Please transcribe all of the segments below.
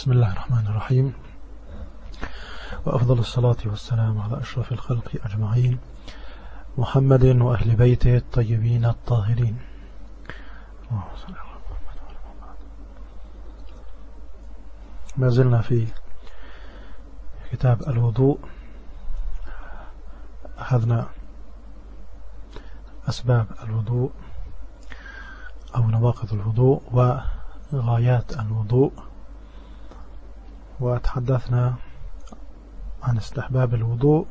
بسم الله الرحمن الرحيم. وأفضل الصلاة والسلام على أشرف الخلق أجمعين. محمد وأهل بيته الطيبين الطاهرين. ما زلنا في كتاب الوضوء. أخذنا أسباب الوضوء أو نواقض الوضوء وغايات الوضوء. وتحدثنا عن استحباب الوضوء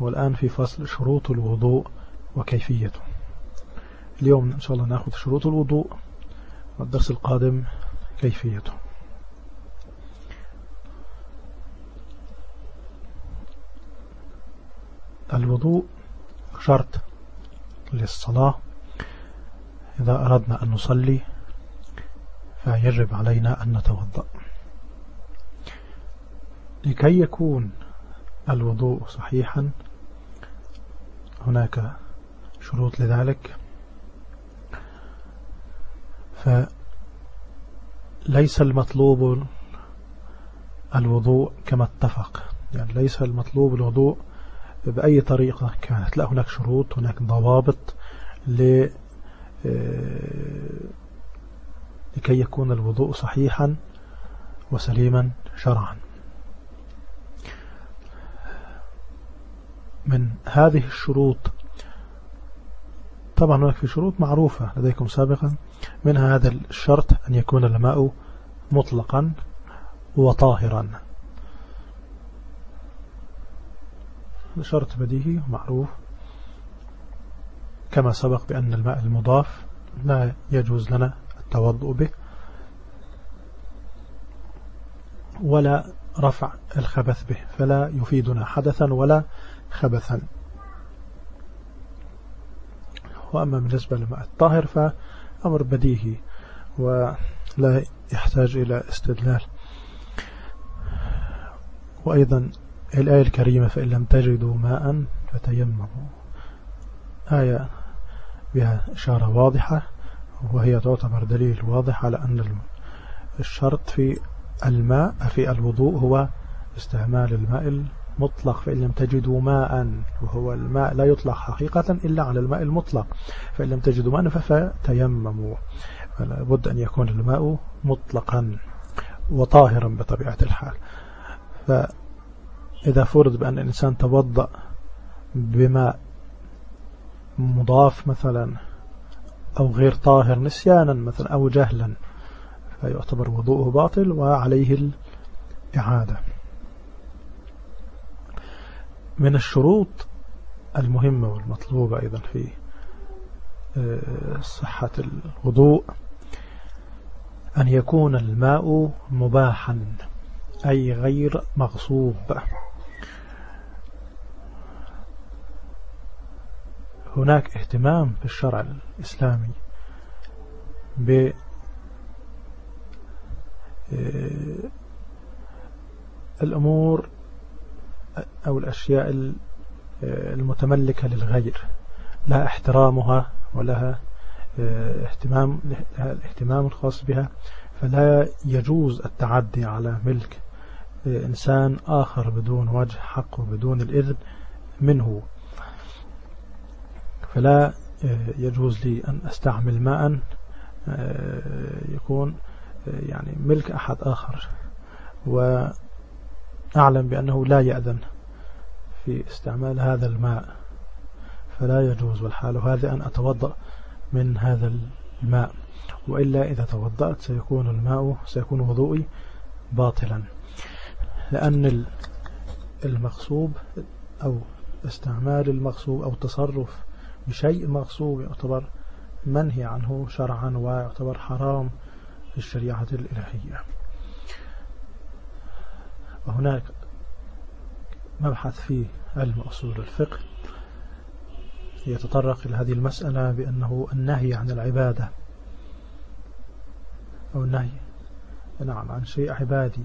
والآن في فصل شروط الوضوء وكيفيته. اليوم إن شاء الله نأخذ شروط الوضوء والدرس القادم كيفيته. الوضوء شرط للصلاة. إذا أردنا أن نصلي فيجب علينا أن نتوضأ. لكي يكون الوضوء صحيحا هناك شروط لذلك. فليس المطلوب الوضوء كما اتفق. يعني ليس المطلوب الوضوء بأي طريقة كانت. لا هناك شروط هناك ضوابط آه، لكي يكون الوضوء صحيحا وسليما شرعا. من هذه الشروط. طبعا هناك في شروط معروفة لديكم سابقا. منها هذا الشرط أن يكون الماء مطلقا وطاهرا. شرط بديهي معروف كما سبق بأن الماء المضاف لا يجوز لنا التوضؤ به ولا رفع الخبث به فلا يفيدنا حدثا ولا خبثا. وأما بالنسبة للماء الطاهر فأمر بديهي ولا يحتاج إلى استدلال. وأيضا الآية الكريمة فإن لم تجدوا ماء فتيمموا. آية بها إشارة واضحة وهي تعتبر دليل واضح على أن الشرط في الماء في الوضوء هو استعمال الماء المطلق فإن لم تجدوا ماء وهو الماء لا يطلق حقيقة إلا على الماء المطلق. فإن لم تجدوا ماء فتيمموا فلا بد أن يكون الماء مطلقا وطاهرا بطبيعة الحال. فإذا فرض بأن الإنسان توضأ بماء مضاف مثلا أو غير طاهر نسيانا مثلا أو جهلا فيعتبر وضوءه باطل وعليه الإعادة. من الشروط المهمة والمطلوبة أيضا في آه، صحة الوضوء أن يكون الماء مباحا أي غير مغصوب. هناك اهتمام في الشرع الإسلامي ب آه، الأمور أو الأشياء آه، المتملكة للغير لها احترامها ولها آه، اهتمام لها الاهتمام الخاص بها. فلا يجوز التعدي على ملك إنسان آخر بدون وجه حق وبدون الإذن منه. فلا آه، يجوز لي أن أستعمل ماء آه، يكون آه، يعني ملك أحد آخر. وأعلم بأنه لا يأذن في استعمال هذا الماء فلا يجوز والحال هذا أن أتوضأ من هذا الماء. وإلا إذا توضأت سيكون الماء سيكون وضوئي باطلا. لأن المغصوب أو استعمال المغصوب أو تصرف بشيء مغصوب يعتبر منهي عنه شرعا ويعتبر حرام في الشريعة الإلهية. وهناك مبحث في علم أصول الفقه يتطرق إلى هذه المسألة بأنه النهي عن العبادة أو النهي نعم عن شيء عبادي.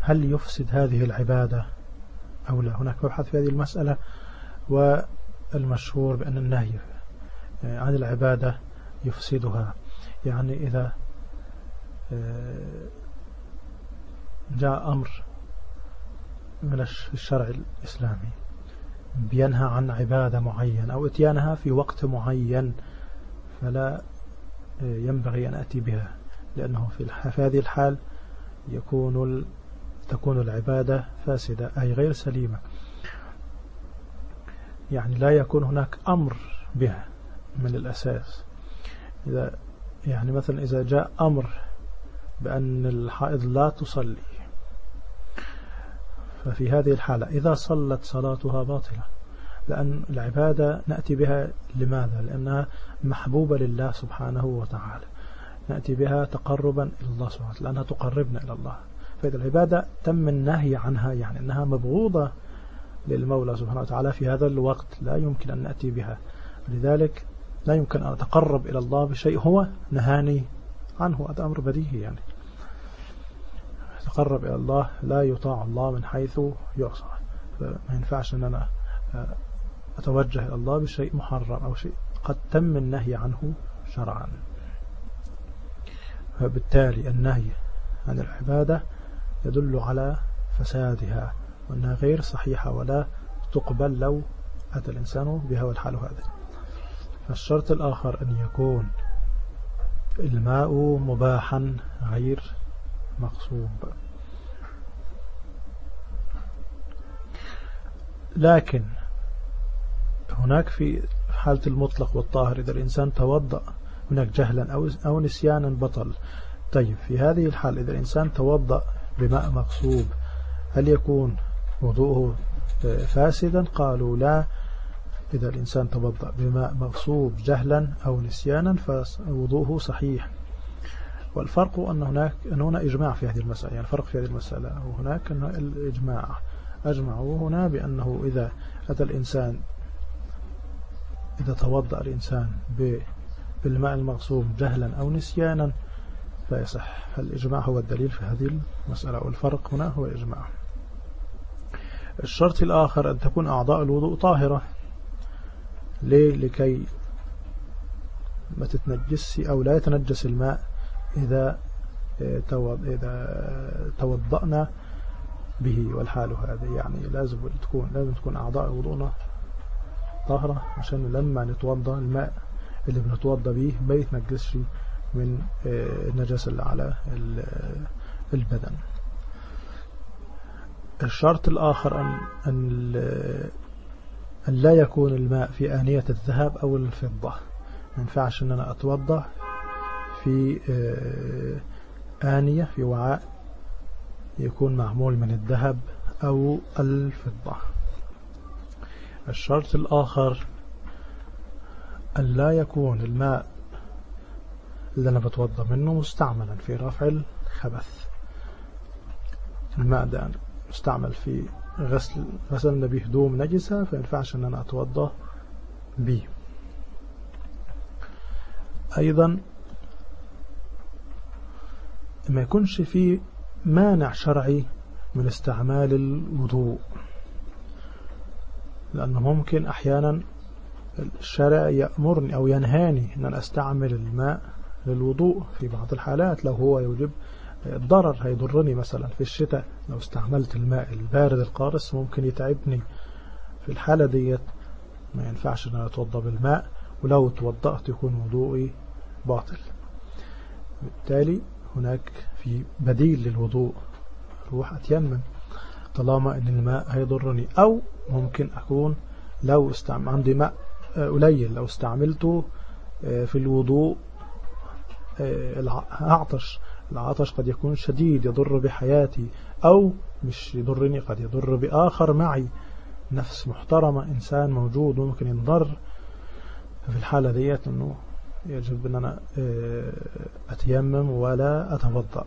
هل يفسد هذه العبادة أو لا؟ هناك مبحث في هذه المسألة و المشهور بأن النهي عن العبادة يفسدها. يعني إذا آه، جاء أمر من الشرع الإسلامي بينهى عن عبادة معينة أو إتيانها في وقت معين فلا ينبغي أن أتي بها لأنه في هذه الحال يكون تكون العبادة فاسدة أي غير سليمة. يعني لا يكون هناك أمر بها من الأساس. إذا يعني مثلا إذا جاء أمر بأن الحائض لا تصلي ففي هذه الحالة إذا صلت صلاتها باطلة لأن العبادة نأتي بها لماذا؟ لأنها محبوبة لله سبحانه وتعالى. نأتي بها تقربا إلى الله سبحانه وتعالى لأنها تقربنا إلى الله. فإذا العبادة تم النهي عنها يعني أنها مبغوضة للمولى سبحانه وتعالى في هذا الوقت لا يمكن أن نأتي بها. لذلك لا يمكن أن أتقرب إلى الله بشيء هو نهاني عنه هذا أمر بديهي يعني. تقرب إلى الله لا يطاع الله من حيث يعصى. فما ينفعش أن أنا أتوجه إلى الله بشيء محرم أو شيء قد تم النهي عنه شرعا. فبالتالي النهي عن العبادة يدل على فسادها وأنها غير صحيحة ولا تقبل لو أتى الإنسان بها والحال هذا. فالشرط الآخر أن يكون الماء مباحا غير مقصوب لكن هناك في حالة المطلق والطاهر إذا الإنسان توضأ هناك جهلا أو, أو نسيانا بطل. طيب في هذه الحال إذا الإنسان توضأ بماء مقصوب هل يكون وضوءه فاسدا؟ قالوا لا. إذا الإنسان توضأ بماء مغصوب جهلا أو نسيانا فوضوءه صحيح. والفرق أن هناك أن هنا إجماع في هذه المسألة يعني الفرق في هذه المسألة. وهناك أن الإجماع أجمعوا هنا بأنه إذا أتى الإنسان إذا توضأ الإنسان بالماء المغصوب جهلا أو نسيانا فيصح. فالإجماع هو الدليل في هذه المسألة والفرق هنا هو إجماع الشرط الآخر أن تكون أعضاء الوضوء طاهرة. ليه؟ لكي ما تتنجس أو لا يتنجس الماء إذا إذا توضأنا به والحال هذا. يعني لازم تكون لازم تكون أعضاء وضوءنا طاهرة عشان لما نتوضأ الماء اللي بنتوضأ به ما يتنجسش من النجاسة اللي على البدن. الشرط الآخر أن, أن, أن لا يكون الماء في آنية الذهب أو الفضة. ما ينفعش أن أنا أتوضأ في آنية في وعاء يكون معمول من الذهب أو الفضة. الشرط الآخر أن لا يكون الماء اللي أنا بتوضى منه مستعملا في رفع الخبث. الماء ده مستعمل في غسل غسلنا به هدوم نجسة فينفعش أن أنا أتوضى به أيضا ما يكونش في مانع شرعي من استعمال الوضوء. لأنه ممكن أحيانا الشرع يأمرني أو ينهاني أن أنا أستعمل الماء للوضوء في بعض الحالات. لو هو يوجب الضرر هيضرني مثلا في الشتاء. لو استعملت الماء البارد القارس ممكن يتعبني. في الحالة ديت ما ينفعش إن أنا اتوضى بالماء ولو توضأت يكون وضوئي باطل. بالتالي هناك في بديل للوضوء روح أتيمم طالما إن الماء هيضرني أو ممكن أكون لو استعمل عندي ماء قليل لو استعملته في الوضوء أعطش العطش قد يكون شديد يضر بحياتي أو مش يضرني قد يضر بآخر معي. نفس محترمة إنسان موجود ممكن ينضر في الحالة ديت أنه يجب أن أنا أتيمم ولا أتوضأ.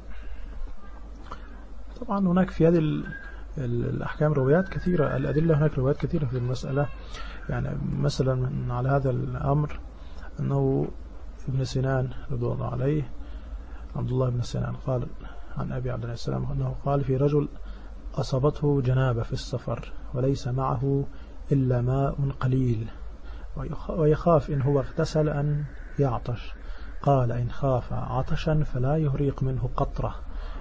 طبعا هناك في هذه الأحكام روايات كثيرة الأدلة هناك روايات كثيرة في المسألة. يعني مثلا على هذا الأمر أنه ابن سنان رضي الله عليه عبد الله بن سنان قال عن أبي عبد الله السلام أنه قال في رجل أصابته جنابة في السفر وليس معه إلا ماء قليل. ويخاف إن هو اغتسل أن يعطش. قال إن خاف عطشا فلا يهريق منه قطرة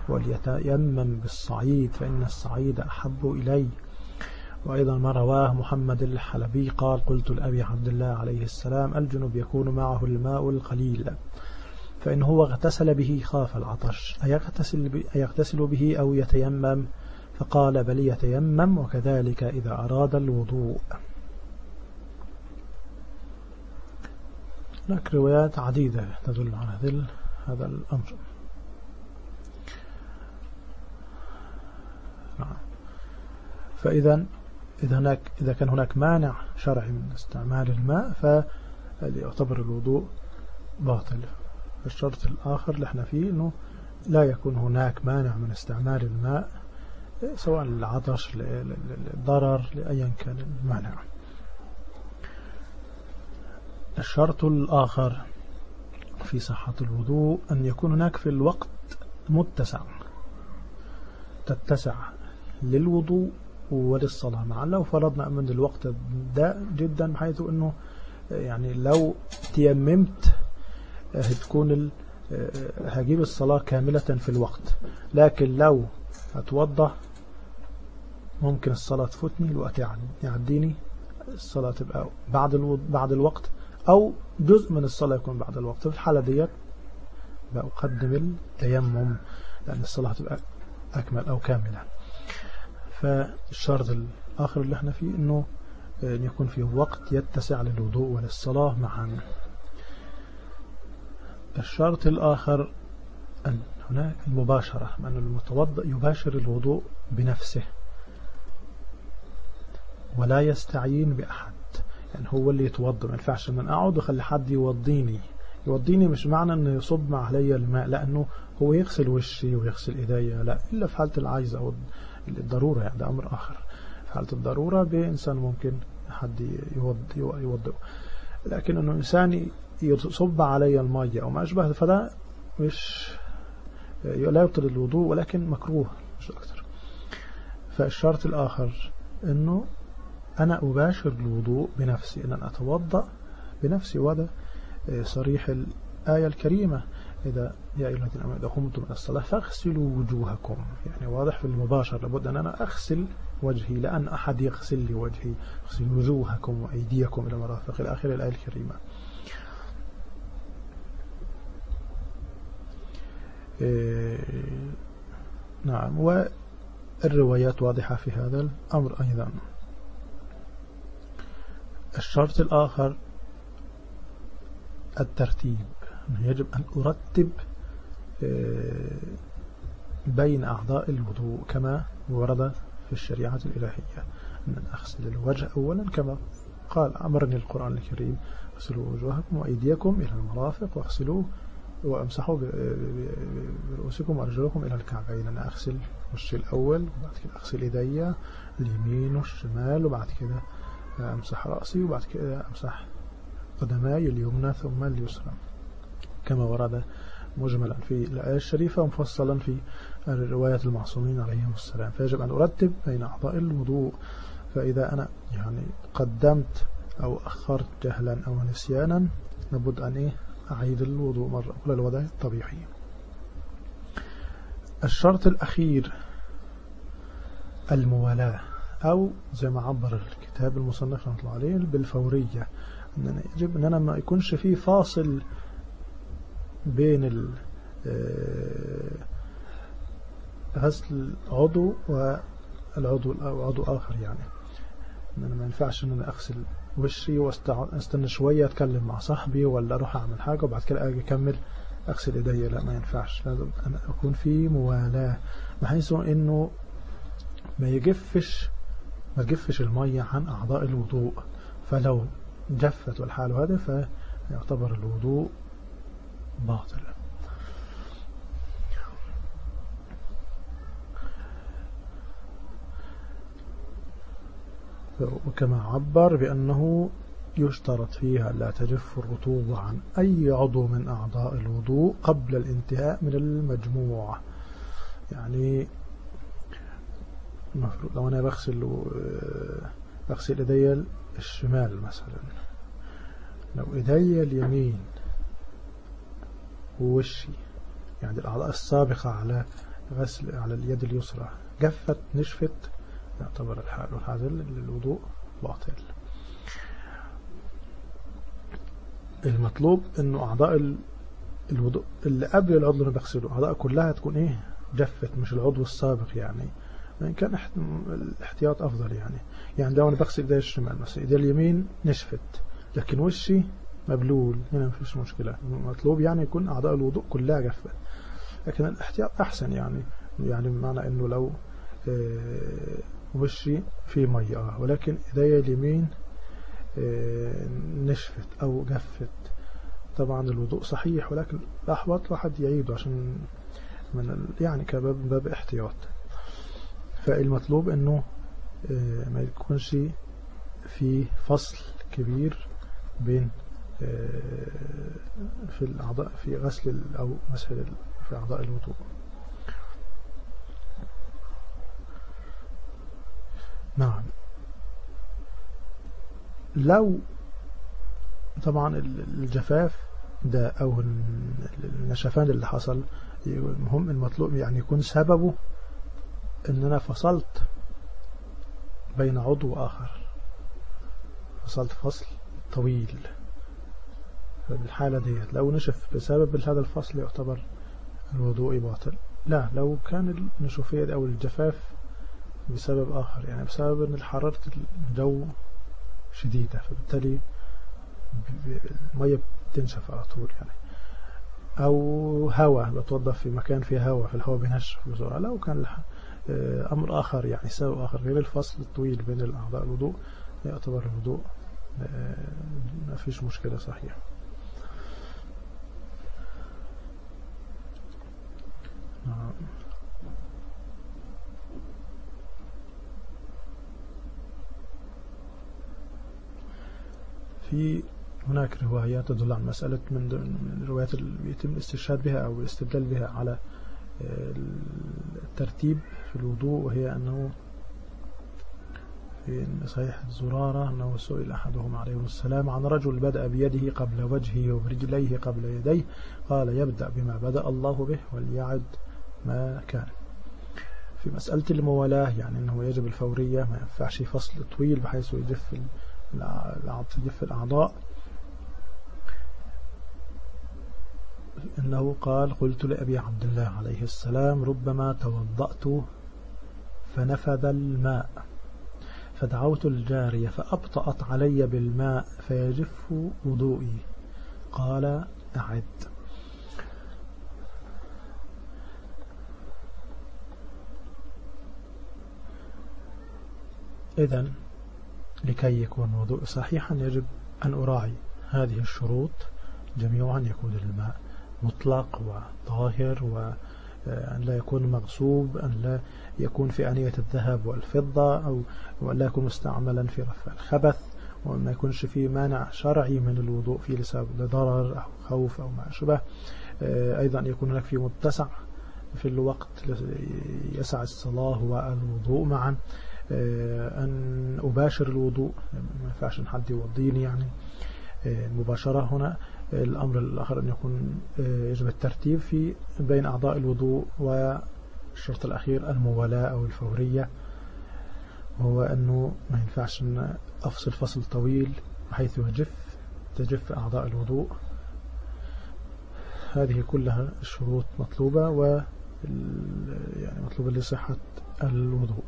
وليتيمم بالصعيد فإن الصعيد أحب إلي. وأيضا ما رواه محمد الحلبي قال قلت لأبي عبد الله عليه السلام الجنب يكون معه الماء القليل فإن هو اغتسل به خاف العطش. أيغتسل, أيغتسل به أو يتيمم؟ فقال بل يتيمم وكذلك إذا أراد الوضوء. هناك روايات عديدة تدل على هذا الأمر. نعم. فإذا إذا, هناك إذا كان هناك مانع شرعي من استعمال الماء فيعتبر الوضوء باطل. الشرط الآخر اللي إحنا فيه أنه لا يكون هناك مانع من استعمال الماء سواء للعطش للضرر لأيا كان المانع. الشرط الآخر في صحة الوضوء أن يكون هناك في الوقت متسع تتسع للوضوء وللصلاة. معا لو فرضنا أن الوقت ده جدا بحيث أنه يعني لو تيممت هتكون هجيب الصلاة كاملة في الوقت. لكن لو هتوضح ممكن الصلاة تفوتني الوقت يعديني الصلاة تبقى بعد بعد الوقت. أو جزء من الصلاة يكون بعد الوقت. في الحالة ديت بقدم التيمم لأن الصلاة تبقى أكمل أو كاملة. فالشرط الآخر اللي إحنا فيه أنه أن يكون فيه وقت يتسع للوضوء وللصلاة معا. الشرط الآخر أن هناك المباشرة أن المتوضأ يباشر الوضوء بنفسه ولا يستعين بأحد. يعني هو اللي يتوضأ ما ينفعش من أقعد وخلي حد يوضيني. يوضيني مش معنى أنه يصب علي الماء لأنه هو يغسل وشي ويغسل إيديا لا إلا في حالة العايز أو الضرورة يعني ده أمر آخر. في حالة الضرورة بإنسان ممكن حد يوضئه لكن أنه إنسان يصب علي المية أو ما أشبه فده مش لا يبطل الوضوء ولكن مكروه مش أكثر فالشرط الآخر أنه أنا أباشر الوضوء بنفسي أنا أتوضأ بنفسي وهذا صريح الآية الكريمة. إذا يا أيها الذين آمنوا إذا قمتم من الصلاة فاغسلوا وجوهكم. يعني واضح في المباشر لابد أن أنا أغسل وجهي لأن أحد يغسل لي وجهي. اغسلوا وجوهكم وأيديكم إلى مرافق إلى آخر الآية الكريمة. إيه نعم. والروايات واضحة في هذا الأمر أيضا. الشرط الآخر الترتيب. يجب أن أرتب آه، بين أعضاء الوضوء كما ورد في الشريعة الإلهية. أن أغسل الوجه أولا كما قال أمرني القرآن الكريم أغسلوا وجوهكم وأيديكم إلى المرافق واغسلوا وأمسحوا برؤوسكم وأرجلكم إلى الكعبين. أنا أغسل وشي الأول وبعد كده أغسل إيديا اليمين والشمال وبعد كده أمسح رأسي وبعد كده أمسح قدماي اليمنى ثم اليسرى. كما ورد مجملا في الآية الشريفة ومفصلا في رواية المعصومين عليهم السلام. فيجب أن أرتب بين أعضاء الوضوء فإذا أنا يعني قدمت أو أخرت جهلا أو نسيانا لابد أن إيه؟ أعيد الوضوء مرة أخرى الوضع الطبيعي. الشرط الأخير الموالاة. أو زي ما عبر الكتاب المصنف رحمة الله عليه بالفورية. أننا يجب أننا ما يكونش فيه فاصل بين آه، غسل عضو والعضو عضو آخر يعني. أنا ما ينفعش أن أنا أغسل وشي واستنى شوية أتكلم مع صاحبي ولا أروح أعمل حاجة وبعد كده أجي أكمل أغسل إيدي. لا ما ينفعش. لازم أنا أكون في موالاة بحيث أنه ما يجفش ما المية عن أعضاء الوضوء. فلو جفت والحال هذا فيعتبر الوضوء باطل. وكما عبر بأنه يشترط فيها لا تجف الرطوبة عن أي عضو من أعضاء الوضوء قبل الانتهاء من المجموعة يعني المفروض لو أنا بغسل بغسل إيدي الشمال مثلا. لو إيدي اليمين ووشي يعني الأعضاء السابقة على غسل على اليد اليسرى جفت نشفت يعتبر الحال هذا الوضوء باطل. المطلوب إنه أعضاء الوضوء اللي قبل العضو اللي بغسله أعضاء كلها تكون إيه؟ جفت مش العضو السابق يعني. وإن كان الاحتياط أفضل يعني. يعني ده وأنا بغسل إيدي الشمال مثلا إيدي اليمين نشفت لكن وشي مبلول هنا ما فيش مشكلة. مطلوب يعني يكون أعضاء الوضوء كلها جفت لكن الاحتياط أحسن يعني يعني بمعنى أنه لو آه، وشي فيه مية. ولكن إيدي اليمين آه، نشفت أو جفت. طبعا الوضوء صحيح ولكن الأحوط واحد يعيده عشان من يعني كباب باب احتياط. فالمطلوب انه آه، ما يكونش في فصل كبير بين آه، في الأعضاء في غسل أو مسح في أعضاء الوضوء. نعم. لو طبعا الجفاف ده أو النشفان اللي حصل المهم المطلوب يعني يكون سببه ان أنا فصلت بين عضو آخر. فصلت فصل طويل الحالة ديت. لو نشف بسبب هذا الفصل يعتبر الوضوء باطل. لا لو كان النشوفية أو الجفاف بسبب آخر يعني بسبب أن حرارة الجو شديدة فبالتالي المية بتنشف على طول يعني. أو هواء بتوظف في مكان فيه هواء في الهواء بينشف بسرعة. لو كان أمر آخر يعني سبب آخر غير الفصل الطويل بين الأعضاء الوضوء يعتبر الوضوء آه، ما فيش مشكلة صحيح نعم. في هناك روايات تدل عن مسألة من الروايات اللي يتم الاستشهاد بها أو الاستدلال بها على آه، الترتيب في الوضوء وهي أنه في صحيح الزرارة أنه سئل أحدهم عليه السلام عن رجل بدأ بيده قبل وجهه وبرجليه قبل يديه قال يبدأ بما بدأ الله به وليعد ما كان. في مسألة الموالاة يعني أنه يجب الفورية ما ينفعش فصل طويل بحيث يجف يجف الأعضاء. إنه قال قلت لأبي عبد الله عليه السلام ربما توضأت فنفذ الماء فدعوت الجارية فأبطأت علي بالماء فيجف وضوئي. قال أعد. إذن لكي يكون وضوء صحيحا يجب أن أراعي هذه الشروط جميعا يكون الماء مطلق وطاهر وأن لا يكون مغصوب أن لا يكون في أنية الذهب والفضة أو وأن لا يكون مستعملا في رفع الخبث وأن ما يكونش فيه مانع شرعي من الوضوء فيه لسبب لضرر أو خوف أو ما شبه أيضا يكون هناك في متسع في الوقت يسع الصلاة والوضوء معا. أن أباشر الوضوء ما ينفعش حد يوضيني يعني. المباشرة هنا. الأمر الآخر أن يكون آه، يجب الترتيب في بين أعضاء الوضوء والشرط الأخير الموالاة أو الفورية وهو أنه ما ينفعش أن أفصل فصل طويل بحيث يجف تجف أعضاء الوضوء. هذه كلها الشروط مطلوبة و يعني مطلوبة لصحة الوضوء.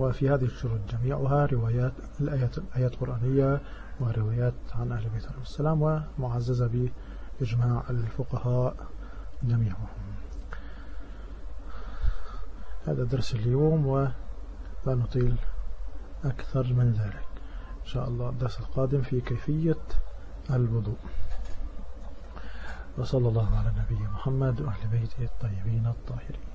وفي هذه الشروط جميعها روايات الآيات, الآيات القرآنية وروايات عن أهل البيت عليه السلام ومعززة بإجماع الفقهاء جميعهم. هذا درس اليوم ولا نطيل أكثر من ذلك. إن شاء الله الدرس القادم في كيفية الوضوء. وصلى الله على نبي محمد وأهل بيته الطيبين الطاهرين.